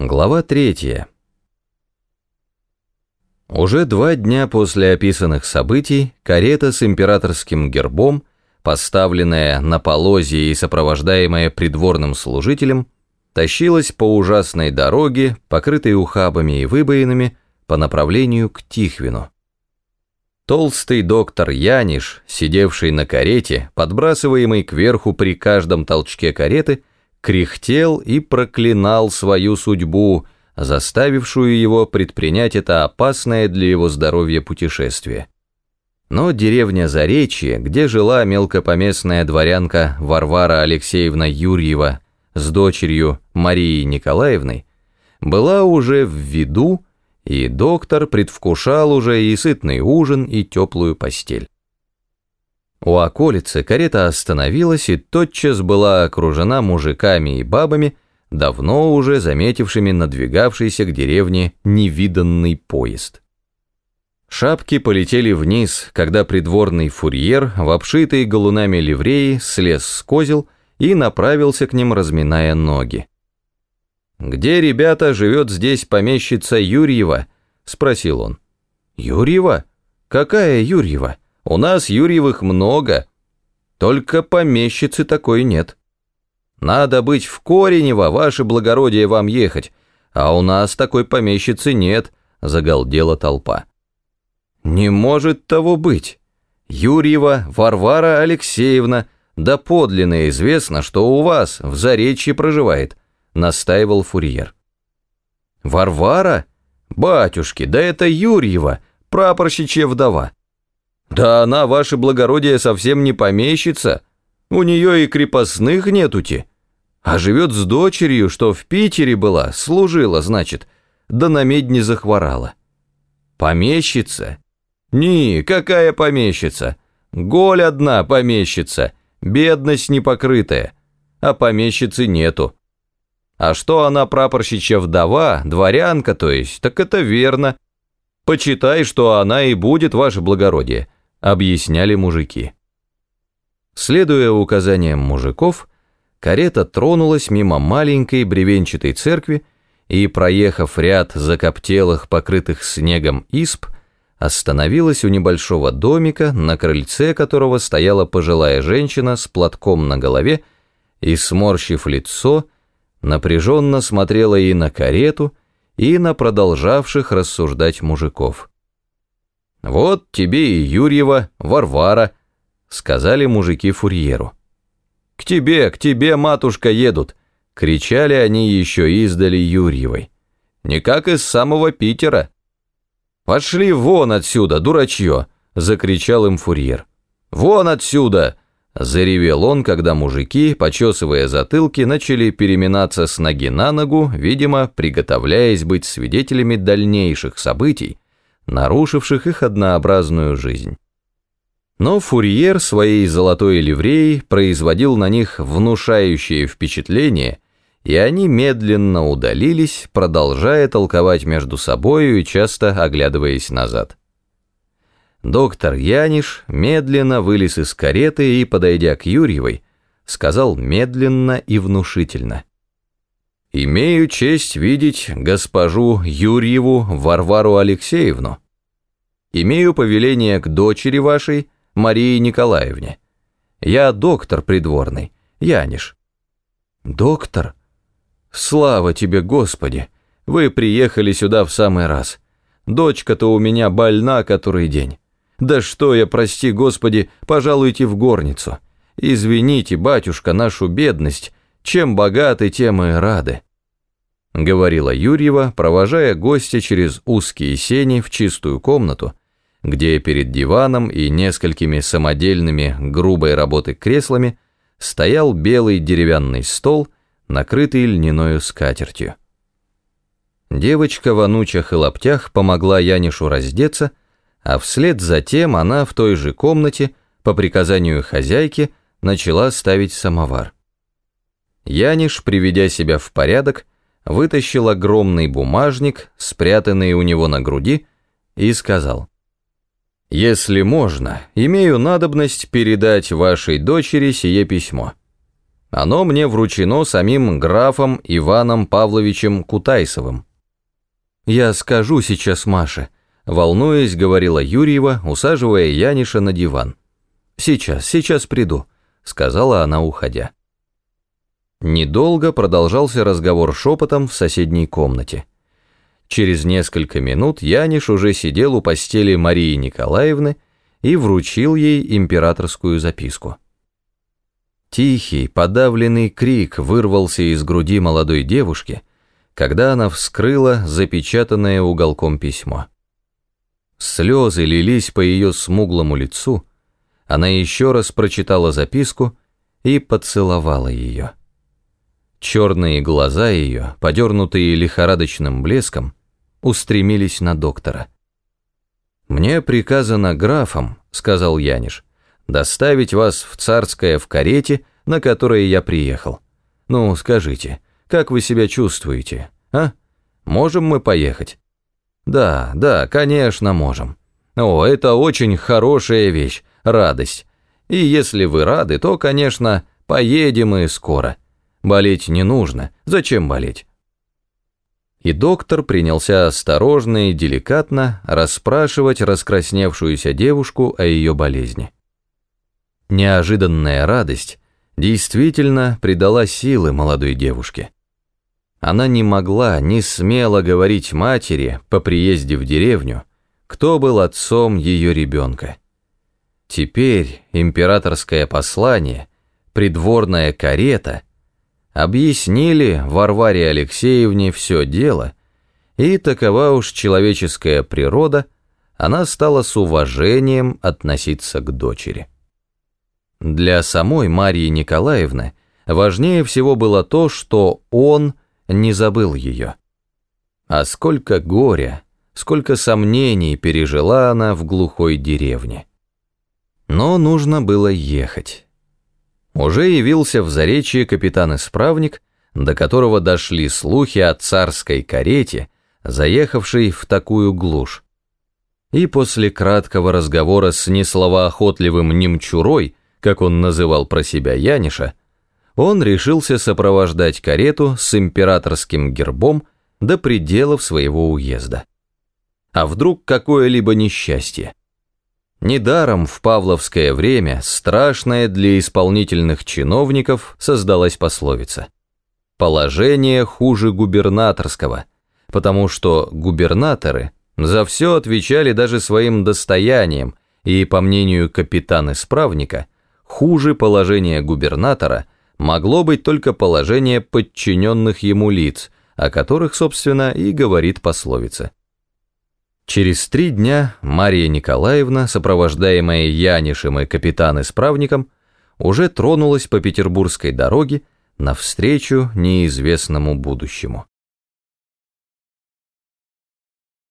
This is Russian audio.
Глава третья. Уже два дня после описанных событий карета с императорским гербом, поставленная на полозье и сопровождаемая придворным служителем, тащилась по ужасной дороге, покрытой ухабами и выбоинами, по направлению к Тихвину. Толстый доктор Яниш, сидевший на карете, подбрасываемый кверху при каждом толчке кареты, кряхтел и проклинал свою судьбу, заставившую его предпринять это опасное для его здоровья путешествие. Но деревня Заречье, где жила мелкопоместная дворянка Варвара Алексеевна Юрьева с дочерью Марией Николаевной, была уже в виду, и доктор предвкушал уже и сытный ужин, и теплую постель. У околицы карета остановилась и тотчас была окружена мужиками и бабами, давно уже заметившими надвигавшийся к деревне невиданный поезд. Шапки полетели вниз, когда придворный фурьер в обшитой галунами ливреи слез с козел и направился к ним, разминая ноги. «Где, ребята, живет здесь помещица Юрьева?» — спросил он. «Юрьева? Какая Юрьева?» У нас Юрьевых много, только помещицы такой нет. Надо быть в Коренево, ваше благородие, вам ехать, а у нас такой помещицы нет», — загалдела толпа. «Не может того быть. Юрьева Варвара Алексеевна, да подлинно известно, что у вас в Заречье проживает», — настаивал фурьер. «Варвара? Батюшки, да это Юрьева, прапорщичья вдова. Да она, ваше благородие, совсем не помещица. У нее и крепостных нетути. А живет с дочерью, что в Питере была, служила, значит, да на медне захворала. Помещица? Ни, какая помещица? Голь одна помещица, бедность непокрытая, а помещицы нету. А что она прапорщичья вдова, дворянка, то есть, так это верно. Почитай, что она и будет, ваше благородие объясняли мужики. Следуя указаниям мужиков, карета тронулась мимо маленькой бревенчатой церкви и, проехав ряд закоптелых, покрытых снегом исп, остановилась у небольшого домика, на крыльце которого стояла пожилая женщина с платком на голове и, сморщив лицо, напряженно смотрела и на карету, и на продолжавших рассуждать мужиков. «Вот тебе и Юрьева, Варвара», — сказали мужики фурьеру. «К тебе, к тебе, матушка, едут», — кричали они еще издали Юрьевой. «Никак из самого Питера». «Пошли вон отсюда, дурачье!» — закричал им фурьер. «Вон отсюда!» — заревел он, когда мужики, почесывая затылки, начали переминаться с ноги на ногу, видимо, приготовляясь быть свидетелями дальнейших событий, нарушивших их однообразную жизнь. Но фурьер своей золотой ливреей производил на них внушающее впечатление, и они медленно удалились, продолжая толковать между собою и часто оглядываясь назад. Доктор Яниш медленно вылез из кареты и, подойдя к Юрьевой, сказал медленно и внушительно. Имею честь видеть госпожу Юрьеву Варвару Алексеевну. Имею повеление к дочери вашей, Марии Николаевне. Я доктор придворный, Яниш. Доктор? Слава тебе, Господи! Вы приехали сюда в самый раз. Дочка-то у меня больна который день. Да что я, прости, Господи, пожалуйте в горницу. Извините, батюшка, нашу бедность, чем богаты, тем и рады», — говорила Юрьева, провожая гостя через узкие сени в чистую комнату, где перед диваном и несколькими самодельными грубой работы креслами стоял белый деревянный стол, накрытый льняной скатертью. Девочка в анучах и лаптях помогла Янишу раздеться, а вслед за тем она в той же комнате, по приказанию хозяйки, начала ставить самовар. Яниш, приведя себя в порядок, вытащил огромный бумажник, спрятанный у него на груди, и сказал, «Если можно, имею надобность передать вашей дочери сие письмо». Оно мне вручено самим графом Иваном Павловичем Кутайсовым. «Я скажу сейчас Маше», — волнуясь, говорила Юрьева, усаживая Яниша на диван. «Сейчас, сейчас приду», — сказала она, уходя. Недолго продолжался разговор шепотом в соседней комнате. Через несколько минут Яниш уже сидел у постели Марии Николаевны и вручил ей императорскую записку. Тихий, подавленный крик вырвался из груди молодой девушки, когда она вскрыла запечатанное уголком письмо. Слезы лились по ее смуглому лицу, она еще раз прочитала записку и поцеловала ее. Черные глаза ее, подернутые лихорадочным блеском, устремились на доктора. «Мне приказано графом», — сказал Яниш, «доставить вас в царское в карете, на которой я приехал. Ну, скажите, как вы себя чувствуете, а? Можем мы поехать?» «Да, да, конечно, можем. О, это очень хорошая вещь, радость. И если вы рады, то, конечно, поедем и скоро. Болеть не нужно, зачем болеть? И доктор принялся осторожно и деликатно расспрашивать раскрасневшуюся девушку о ее болезни. Неожиданная радость действительно придала силы молодой девушке. Она не могла, не смела говорить матери по приезде в деревню, кто был отцом ее ребенка. Теперь императорское послание, придворная карета — объяснили Варваре Алексеевне все дело, и такова уж человеческая природа, она стала с уважением относиться к дочери. Для самой Марии Николаевны важнее всего было то, что он не забыл ее. А сколько горя, сколько сомнений пережила она в глухой деревне. Но нужно было ехать. Уже явился в Заречье капитан-исправник, до которого дошли слухи о царской карете, заехавшей в такую глушь. И после краткого разговора с несловоохотливым немчурой, как он называл про себя Яниша, он решился сопровождать карету с императорским гербом до пределов своего уезда. А вдруг какое-либо несчастье? Недаром в павловское время страшная для исполнительных чиновников создалась пословица. Положение хуже губернаторского, потому что губернаторы за все отвечали даже своим достоянием, и, по мнению капитана-исправника, хуже положения губернатора могло быть только положение подчиненных ему лиц, о которых, собственно, и говорит пословица. Через три дня Мария Николаевна, сопровождаемая Янишем и капитан-исправником, уже тронулась по петербургской дороге навстречу неизвестному будущему.